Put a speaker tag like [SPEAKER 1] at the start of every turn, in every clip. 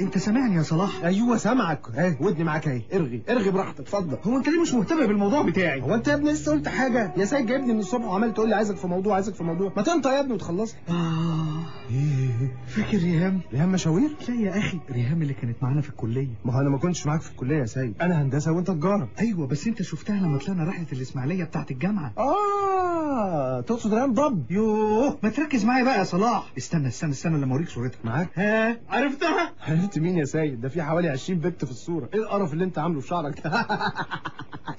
[SPEAKER 1] انت سامعني يا صلاح؟
[SPEAKER 2] أيوه سامعك. اهي ودني معاك أهي. إرغي إرغي براحتك اتفضل.
[SPEAKER 1] هو أنت ليه مش مهتم بالموضوع بتاعي؟
[SPEAKER 2] هو أنت يا ابني لسه قلت حاجة؟ يا سيد جايبني من الصبح وعمال تقول لي عايزك في موضوع عايزك في موضوع. ما تنطق يا ابني وتخلص إيه
[SPEAKER 1] فاكر ريهام؟
[SPEAKER 2] ريهام مشاوير؟
[SPEAKER 1] لا يا أخي ريهام اللي كانت معانا في الكلية.
[SPEAKER 2] ما هو أنا ما كنتش معاك في الكلية يا سيد. أنا هندسة وأنت تجارة.
[SPEAKER 1] أيوه بس أنت شفتها لما طلعنا رحله الإسماعيلية بتاعت الجامعة.
[SPEAKER 2] آه تقصد ريهام ضب.
[SPEAKER 1] يوه. ما تركز معايا بقى يا صلاح. استنى استنى استنى لما أوريك صورتها.
[SPEAKER 2] معاك.
[SPEAKER 1] ها؟ عرفتها؟
[SPEAKER 2] عرفت مين يا سيد؟ ده في حوالي 20 بنت في الصورة. إيه القرف اللي أنت عامله في شعرك ده؟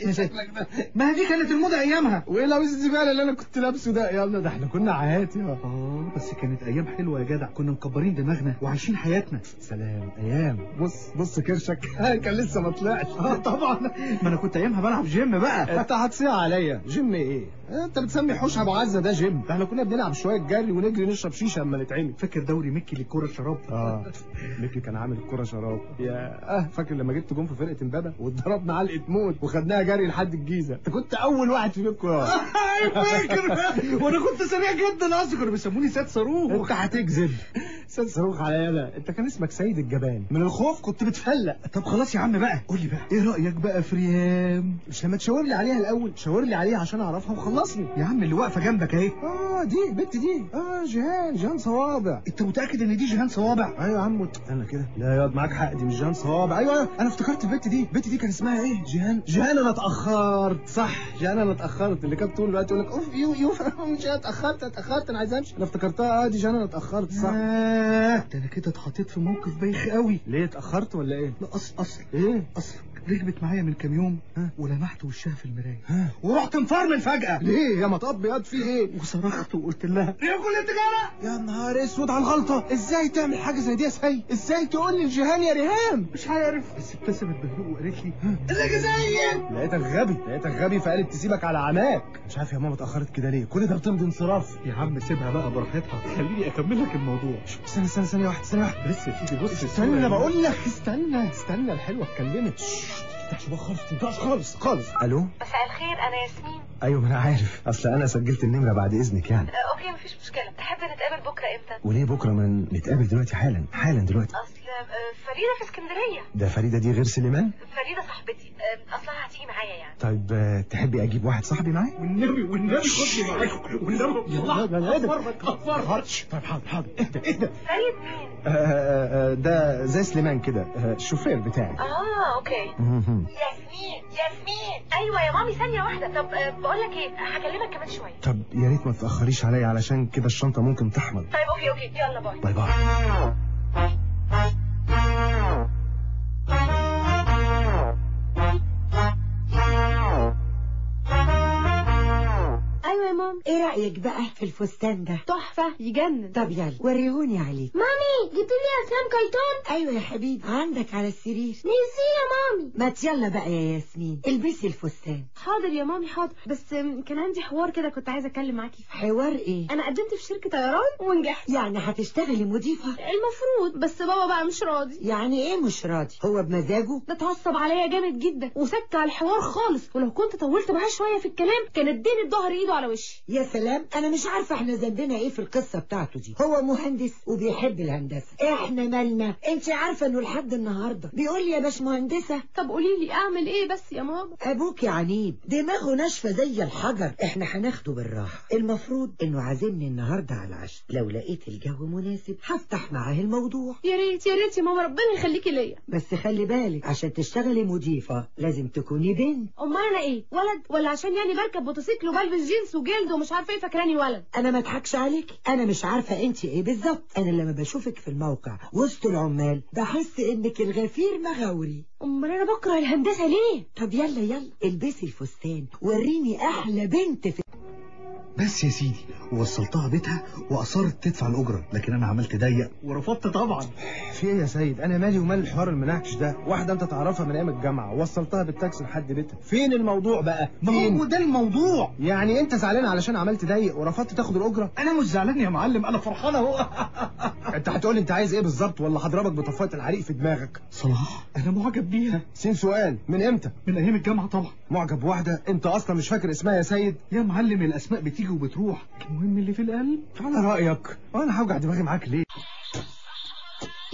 [SPEAKER 2] إيه شكلك ده
[SPEAKER 1] ما هي دي كانت الموضة أيامها.
[SPEAKER 2] وإيه لابس الزبالة اللي أنا كنت لابسه ده؟ يلا ده إحنا كنا عاهات يا
[SPEAKER 1] آه بس كانت أيام حلوة يا جدع. كنا مكبرين دماغنا وعايشين حياتنا.
[SPEAKER 2] سلام. أيام. بص بص كرشك. كان لسه ما طلعش.
[SPEAKER 1] آه طبعا. ما أنا كنت أيامها بلعب جيم بقى.
[SPEAKER 2] أنت هتصيع عليا. جيم إيه؟ أنت بتسمي حوش أبو عزة ده جيم. ده إحنا كنا بنلعب شوية جري ونجري نشرب شيشة أما نتعمل.
[SPEAKER 1] فاكر دوري مكي للكرة الشراب؟
[SPEAKER 2] آه. ميكي كان عامل الكرة شراب يا آه فاكر لما جبت جون في فرقة امبابة واتضربنا علقه موت وخدناها جري لحد الجيزة. انت كنت أول واحد في بيتكم يا
[SPEAKER 1] فاكر. وأنا كنت سريع جدا أصلا كانوا بيسموني سيد صاروخ.
[SPEAKER 2] أنت هتكذب سيد صاروخ على يلا. انت كان اسمك سيد الجبان. من الخوف كنت بتفلق.
[SPEAKER 1] طب خلاص يا عم بقى. قول لي بقى. إيه رأيك بقى في ريهام
[SPEAKER 2] مش لما تشاور لي عليها الأول شاور لي عليها عشان أعرفها وخلصني.
[SPEAKER 1] يا عم اللي واقفة جنبك اهي.
[SPEAKER 2] آه دي البت دي. آه جيهان جيهان صوابع.
[SPEAKER 1] انت متأكد ان دي جيهان صوابع؟
[SPEAKER 2] أيوه يا عم. استنى كده. لا ياض معاك حق دي مش جيهان صوابع. أيوه أنا افتكرت البت دي. البت دي كان اسمها إيه؟ جيهان. جيهان أنا اتأخرت. صح جيهان أنا اتأخرت. اللي كانت طول الوقت تقول لك أوف يو يو. مش اتأخرت اتأخرت أنا عايز أمشي. أنا افتكرتها. آه دي جيهان أنا اتأخرت. صح.
[SPEAKER 1] ده أنا كده اتحطيت في موقف بايخ قوي.
[SPEAKER 2] ليه اتأخرت ولا إيه؟
[SPEAKER 1] لا أصل أصل
[SPEAKER 2] إيه؟
[SPEAKER 1] أصل. ركبت معايا من كام يوم ولمحت وشها في
[SPEAKER 2] المراية.
[SPEAKER 1] ورحت مفرمل فجأة.
[SPEAKER 2] ليه يا مطب؟ ياض في إيه؟
[SPEAKER 1] وصرخت وقلت لها يا كل التجارة!
[SPEAKER 2] يا نهار أسود على الغلطة. إزاي تعمل حاجة زي دي يا سيد؟ إزاي تقول لي الجيهان يا ريهام؟
[SPEAKER 1] مش عارف. بس ابتسمت بهدوء وقالت لي إزيك يا سيد؟
[SPEAKER 2] لقيتك غبي لقيتك غبي فقالت تسيبك على عماك. مش عارف يا ماما اتأخرت كده ليه؟ كل ده بتمضي انصراف.
[SPEAKER 1] يا عم سيبها بقى براحتها خليني أكمل لك الموضوع.
[SPEAKER 2] استنى استنى ثانية واحدة ثانية واحدة
[SPEAKER 1] بس يا سيدي بص
[SPEAKER 2] استنى بقول لك استنى استنى الحلوة اتكلمت. تفتحش بقى خالص تنطقش خالص خالص. ألو؟
[SPEAKER 3] مساء الخير أنا ياسمين.
[SPEAKER 2] أيوه ما أنا عارف. أصل أنا سجلت النمرة بعد إذنك يعني.
[SPEAKER 3] أوكي مفيش مشكلة. تحب نتقابل بكرة إمتى؟
[SPEAKER 2] وليه بكرة؟ ما نتقابل دلوقتي حالا حالا دلوقتي.
[SPEAKER 3] أصل فريدة في اسكندرية.
[SPEAKER 2] ده فريدة دي غير سليمان؟
[SPEAKER 3] فريدة صاحبتي. أصلها هتيجي معايا يعني.
[SPEAKER 2] طيب آه، تحبي أجيب واحد صاحبي معايا
[SPEAKER 1] والنبي والنبي خدني معاك والنبي
[SPEAKER 2] لا، لا، لا، لا.
[SPEAKER 1] افرك افرك
[SPEAKER 2] طيب حاضر حاضر اهدى اهدى.
[SPEAKER 3] فريد مين؟
[SPEAKER 2] آه، آه، ده زي سليمان كده آه، الشوفير بتاعي
[SPEAKER 3] آه
[SPEAKER 2] okay.
[SPEAKER 3] ياسمين ياسمين. أيوه يا مامي ثانية واحدة. طب بقول لك إيه هكلمك كمان شوية.
[SPEAKER 2] طب يا ريت ما تأخريش عليا علشان كده الشنطة ممكن تحمل.
[SPEAKER 3] طيب okay okay. يلا
[SPEAKER 4] bye. bye bye. رأيك بقى في الفستان ده؟
[SPEAKER 3] تحفة يجنن.
[SPEAKER 4] طب يلا وريهوني عليه
[SPEAKER 5] مامي جبت لي افلام كرتون
[SPEAKER 4] أيوه يا حبيبي. عندك على السرير.
[SPEAKER 5] ميرسي يا مامي.
[SPEAKER 4] ما يلا بقى يا ياسمين البسي الفستان.
[SPEAKER 3] حاضر يا مامي حاضر. بس كان عندي حوار كده كنت عايزة أتكلم معاكي. فيه
[SPEAKER 4] حوار إيه؟
[SPEAKER 3] أنا قدمت في شركة طيران ونجحت.
[SPEAKER 4] يعني هتشتغلي مضيفة؟
[SPEAKER 3] المفروض بس بابا بقى مش راضي.
[SPEAKER 4] يعني إيه مش راضي؟ هو بمزاجه؟
[SPEAKER 3] ده اتعصب عليا جامد جدا وسكت على الحوار خالص. ولو كنت طولت معاه شوية في الكلام كان اداني الظهر إيده على وشي.
[SPEAKER 4] يا سلام أنا مش عارفة إحنا ذنبنا إيه في القصة بتاعته دي. هو مهندس وبيحب الهندسة. إحنا مالنا؟ أنت عارفة إنه لحد النهارده بيقول لي يا باش مهندسه
[SPEAKER 3] طب قولي لي أعمل إيه بس يا ماما؟
[SPEAKER 4] أبوك يا عنيد دماغه ناشفة زي الحجر. إحنا هناخده بالراحة. المفروض إنه عازمني النهارده على العشاء. لو لقيت الجو مناسب هفتح معاه الموضوع.
[SPEAKER 3] يا ريت يا ريت يا ماما ربنا يخليكي ليا.
[SPEAKER 4] بس خلي بالك عشان تشتغلي مضيفة لازم تكوني بنت.
[SPEAKER 3] أمال أنا إيه؟ ولد؟ ولا عشان يعني بركب موتوسيكل وبلبس جينز وجلد ومش عارفة إيه؟ فاكراني ولد.
[SPEAKER 4] أنا ما أضحكش عليك. أنا مش عارفة أنت إيه بالظبط. أنا لما بشوفك في الموقع وسط العمال بحس إنك الغفير مغاوري.
[SPEAKER 3] أمال أنا بكره الهندسة ليه؟
[SPEAKER 4] طب يلا يلا. البسي الفستان. وريني أحلى بنت في
[SPEAKER 1] بس يا سيدي ووصلتها بيتها وأصرت تدفع الأجرة لكن أنا عملت ضيق. ورفضت طبعا.
[SPEAKER 2] في إيه يا سيد؟ أنا مالي ومال الحوار المناقش ده. واحدة أنت تعرفها من أيام الجامعة وصلتها بالتاكسي لحد بيتها. فين الموضوع بقى؟
[SPEAKER 1] ما هو
[SPEAKER 2] فين؟
[SPEAKER 1] ده الموضوع.
[SPEAKER 2] يعني أنت زعلان علشان عملت ضيق ورفضت تاخد الأجرة؟
[SPEAKER 1] أنا مش زعلان يا معلم أنا فرحان أهو.
[SPEAKER 2] أنت هتقول أنت عايز إيه بالظبط ولا هضربك بطفاية الحريق في دماغك؟
[SPEAKER 1] صلاح أنا معجب بيها.
[SPEAKER 2] سين سؤال من إمتى؟
[SPEAKER 1] من أيام الجامعة طبعا.
[SPEAKER 2] معجب بواحدة أنت أصلا مش فاكر اسمها يا سيد؟
[SPEAKER 1] يا معلم الأسماء بتيجي وبتروح. المهم اللي في القلب.
[SPEAKER 2] على رأيك. وأنا هوجع دماغي معاك ليه؟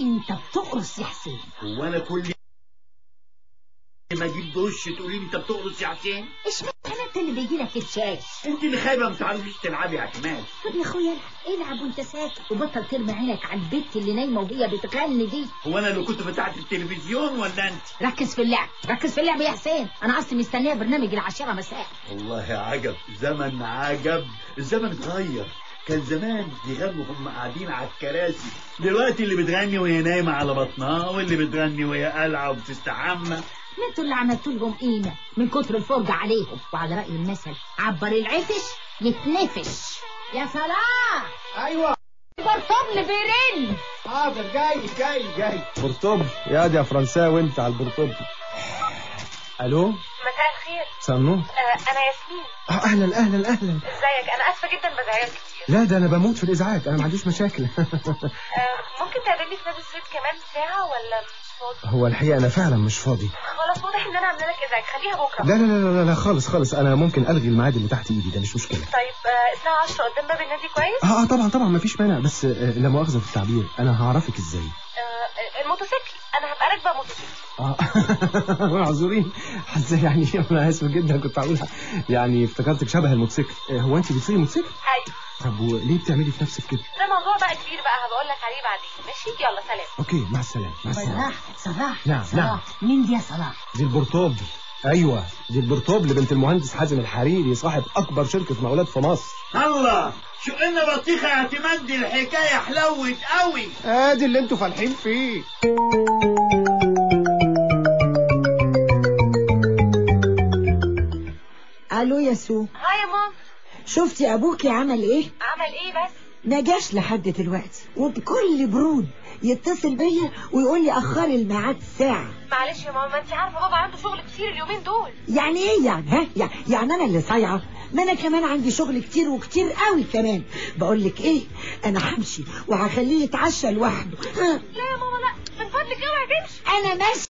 [SPEAKER 6] انت بتقرص يا حسين.
[SPEAKER 7] هو أنا كل ما أجيب دش تقولي لي انت بتقرص يا حسين؟
[SPEAKER 6] إشمعنى؟ انت اللي بيجي لك الشاش
[SPEAKER 7] انت اللي خايبة ما بتعرفيش تلعبي يا كمال
[SPEAKER 6] طب يا أخويا العب العب وأنت ساكت وبطل ترمي عينك على البت اللي نايمة وهي بتغني دي.
[SPEAKER 7] هو أنا اللي كنت فتحت التلفزيون ولا أنت؟
[SPEAKER 6] ركز في اللعب ركز في اللعب يا حسين. أنا أصلي مستنية برنامج العشرة مساء.
[SPEAKER 7] والله عجب زمن عجب الزمن اتغير. كان زمان يغنوا هم قاعدين على الكراسي. دلوقتي اللي بتغني وهي نايمة على بطنها واللي بتغني وهي قلعة وبتستحمى.
[SPEAKER 6] ما أنتوا اللي عملتوا لهم قيمة من كتر الفرجة عليهم. وعلى رأي المثل عبر العفش يتنفش. يا صلاح
[SPEAKER 2] أيوه.
[SPEAKER 6] برطبل بيرن.
[SPEAKER 2] حاضر جاي جاي جاي. برطب يا دي يا فرنساوي انت على البرطب ألو؟
[SPEAKER 8] مساء الخير.
[SPEAKER 2] سنو
[SPEAKER 8] آه أنا ياسمين.
[SPEAKER 2] آه، أهلا أهلا أهلا.
[SPEAKER 8] إزيك؟ أنا آسفة جدا بزعجك كتير.
[SPEAKER 2] لا ده أنا بموت في الإزعاج. أنا ما عنديش مشاكل.
[SPEAKER 8] آه ممكن تقابلني في نادي الصيد كمان ساعة ولا فاضي
[SPEAKER 2] هو الحقيقة أنا فعلا مش فاضي.
[SPEAKER 8] خلاص واضح إن أنا عاملة لك إزعاج. خليها بكرة.
[SPEAKER 2] لا لا لا لا, لا خالص خالص. أنا ممكن ألغي الميعاد اللي تحت إيدي ده مش مشكلة.
[SPEAKER 8] طيب آه الساعة 10 قدام باب النادي كويس؟
[SPEAKER 2] آه آه طبعا طبعا ما فيش مانع. بس آه، لا مؤاخذة في التعبير. أنا هعرفك إزاي.
[SPEAKER 8] آه الموتوسيكل. أنا هبقى راكبة موتوسيكل.
[SPEAKER 2] آه معذورين حاسة يعني أنا آسف جدا كنت هقولها. يعني افتكرتك شبه الموتوسيكل. آه، هو انت بتسوقي موتوسيكل؟
[SPEAKER 8] أيوه.
[SPEAKER 2] طب وليه بتعملي في نفسك كده؟
[SPEAKER 8] ده موضوع بقى كبير بقى هبقول لك عليه بعدين. ماشي؟ يلا سلام.
[SPEAKER 2] أوكي مع السلامة مع السلامة.
[SPEAKER 6] صلاح صلاح
[SPEAKER 2] نعم،
[SPEAKER 6] صلاح
[SPEAKER 2] نعم.
[SPEAKER 6] مين دي يا صلاح؟
[SPEAKER 2] دي البرطوب أيوه دي البرطوب بنت المهندس حازم الحريري صاحب أكبر شركة مقاولات في مصر.
[SPEAKER 7] الله شو قلنا بطيخه اعتماد دي الحكاية حلوت قوي
[SPEAKER 2] آدي اللي أنتوا فالحين فيه.
[SPEAKER 4] ألو يا سو. شفتي أبوكي عمل إيه؟
[SPEAKER 8] عمل إيه بس؟
[SPEAKER 4] ما جاش لحد دلوقتي وبكل برود يتصل بيا ويقول لي أخري الميعاد ساعة.
[SPEAKER 8] معلش يا ماما ما انت عارفة بابا عنده شغل كتير اليومين دول.
[SPEAKER 4] يعني إيه يعني؟ ها؟ يع- يعني أنا اللي صايعة؟ ما أنا كمان عندي شغل كتير وكتير قوي كمان. بقول لك إيه؟ أنا همشي وهخليه يتعشى لوحده. ها؟
[SPEAKER 8] لا يا ماما لا. من فضلك اوعي تمشي.
[SPEAKER 4] أنا ماشي